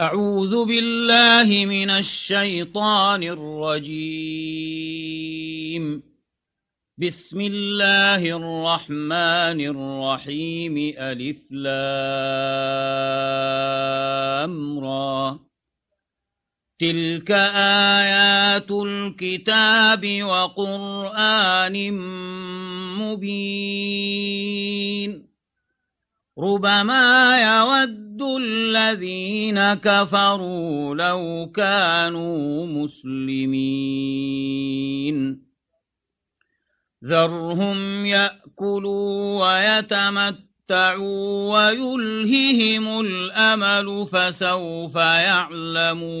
أعوذ بالله من الشيطان الرجيم. بسم الله الرحمن الرحيم. ألف لامرى تلك آيات الكتاب وقرآن مبين. ربما يود الذين كفروا لو كانوا مسلمين ذرهم يأكلوا ويتمتعوا ويلههم الأمل فسوف يعلمون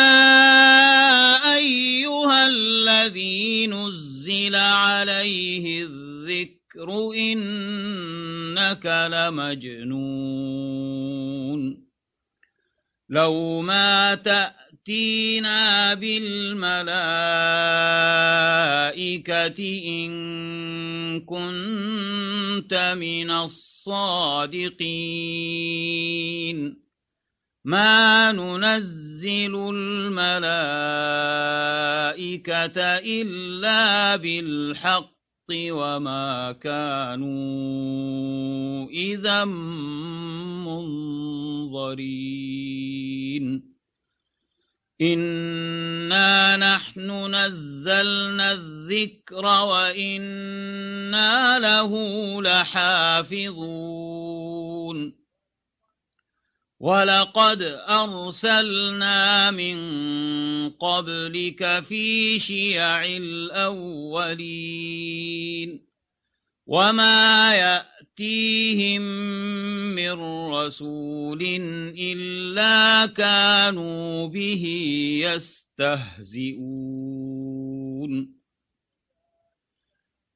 الذكر إنك لمجنون. لو ما تأتينا بالملائكة إن كنت من الصادقين. ما ننزل الملائكة إلا بالحق وما كانوا إذا منظرين. إنا نحن نزلنا الذكر وإنا له لحافظون. ولقد أرسلنا من قبلك في شيع الأولين وما يأتيهم من رسول إلا كانوا به يستهزئون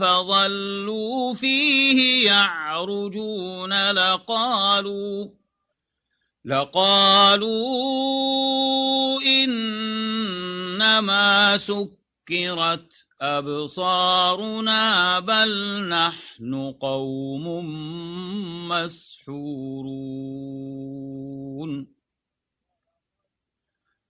فظلوا فيه يعرجون لقالوا لقالوا إنما سكرت أبصارنا بل نحن قوم مسحورون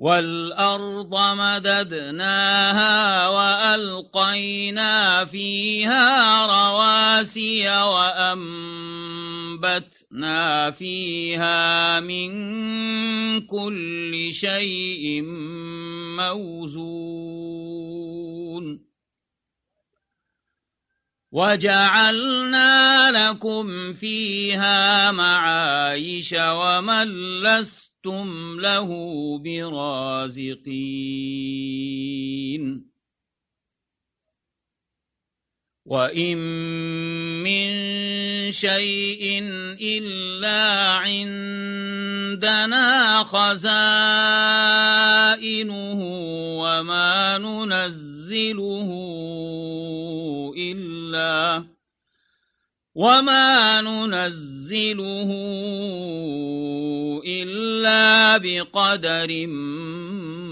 والأرض مددناها وألقينا فيها رواسي وأنبتنا فيها من كل شيء موزون. وجعلنا لكم فيها معايش ومن لست لستم له برازقين وإن من شيء إلا عندنا خزائنه وما ننزله إلا وما ننزله إلا بقدر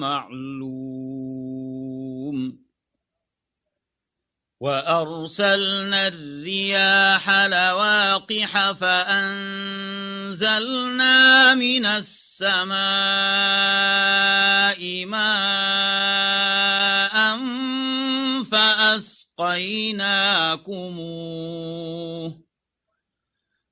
معلوم وأرسلنا الرياح لواقح فأنزلنا من السماء ماء فأسقيناكموه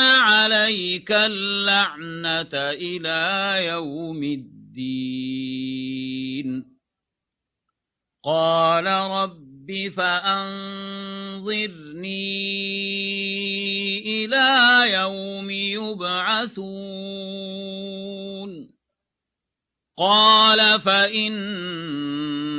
عليك اللعنة إلى يوم الدين قال رب فأنظرني إلى يوم يبعثون قال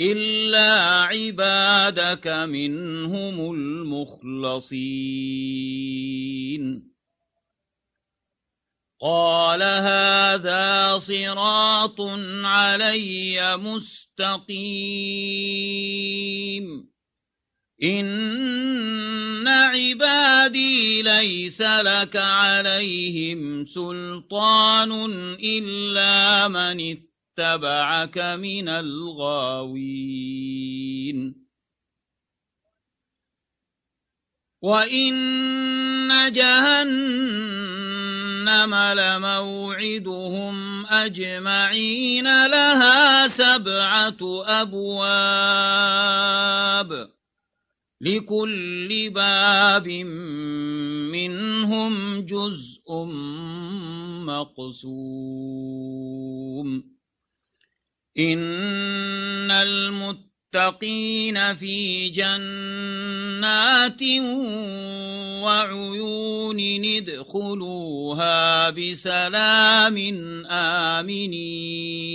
إلا عبادك منهم المخلصين. قال هذا صراط علي مستقيم. إن عبادي ليس لك عليهم سلطان إلا من اتبعك من الغاوين. وإن جهنم لموعدهم أجمعين لها سبعة أبواب. لكل باب منهم جزء مقسوم. إن المتقين في جنات وعيون ادخلوها بسلام آمنين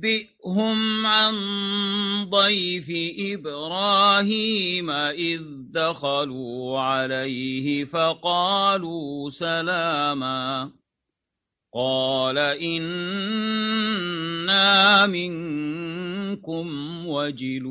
نبئهم عن ضيف إبراهيم إذ دخلوا عليه فقالوا سلاما قال إنا منكم وجلون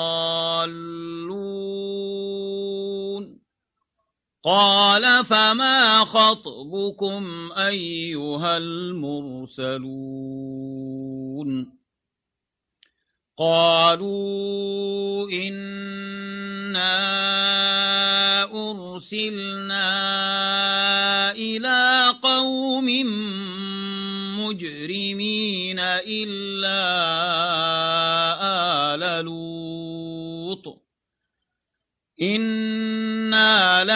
قال فما خطبكم أيها المرسلون قالوا إنا أرسلنا إلى قوم مجرمين إلا آل لوط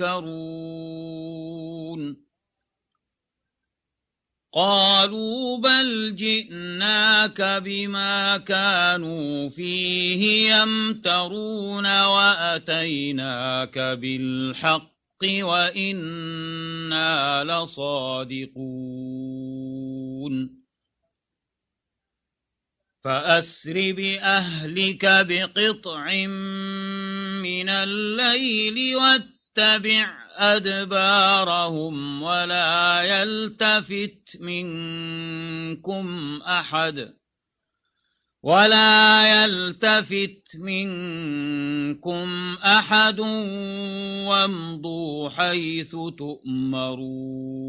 منكرون قالوا بل جئناك بما كانوا فيه يمترون وأتيناك بالحق وإنا لصادقون. فأسر بأهلك بقطع من الليل واتبع أدبارهم ولا يلتفت منكم أحد ولا يلتفت منكم أحد وامضوا حيث تؤمرون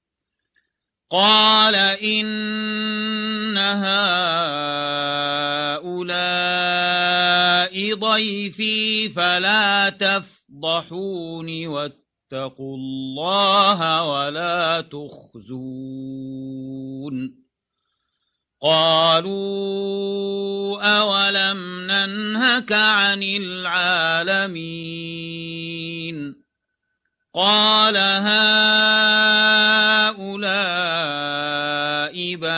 قال إن هؤلاء ضيفي فلا تفضحون واتقوا الله ولا تخزون. قالوا أولم ننهك عن العالمين؟ قال هؤلاء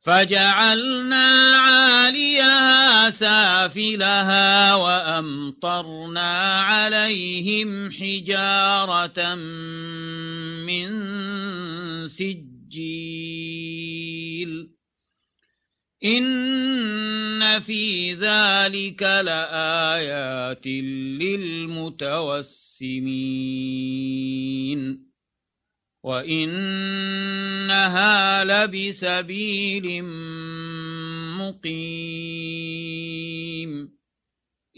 فجعلنا عاليها سافلها وأمطرنا عليهم حجارة من سجيل. إن في ذلك لآيات للمتوسمين. وإنها لبسبيل مقيم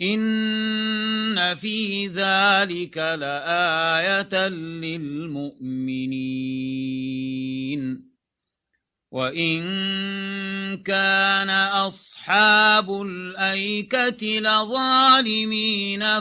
إن في ذلك لآية للمؤمنين وإن كان أصحاب الأيكة لظالمين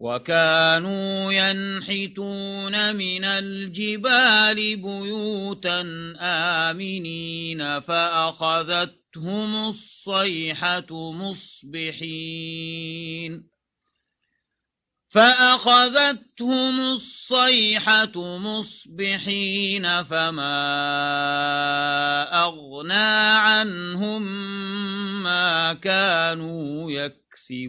وكانوا ينحتون من الجبال بيوتا آمنين فأخذت فأخذتهم الصيحة مصبحين فأخذتهم الصيحة مصبحين فما أغنى عنهم ما كانوا يكسبون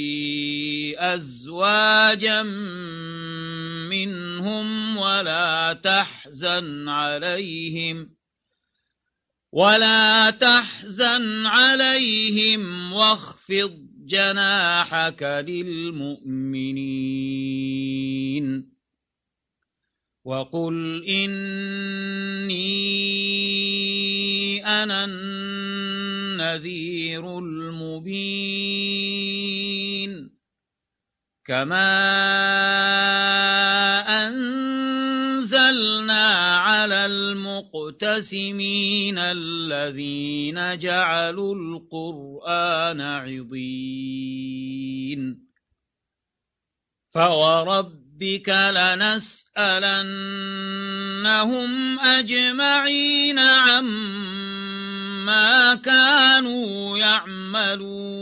أزواجا منهم ولا تحزن عليهم ولا تحزن عليهم واخفض جناحك للمؤمنين وقل إني أنا النذير المبين كما أنزلنا على المقتسمين الذين جعلوا القرآن عضين فوربك لنسألنهم أجمعين عما كانوا يعملون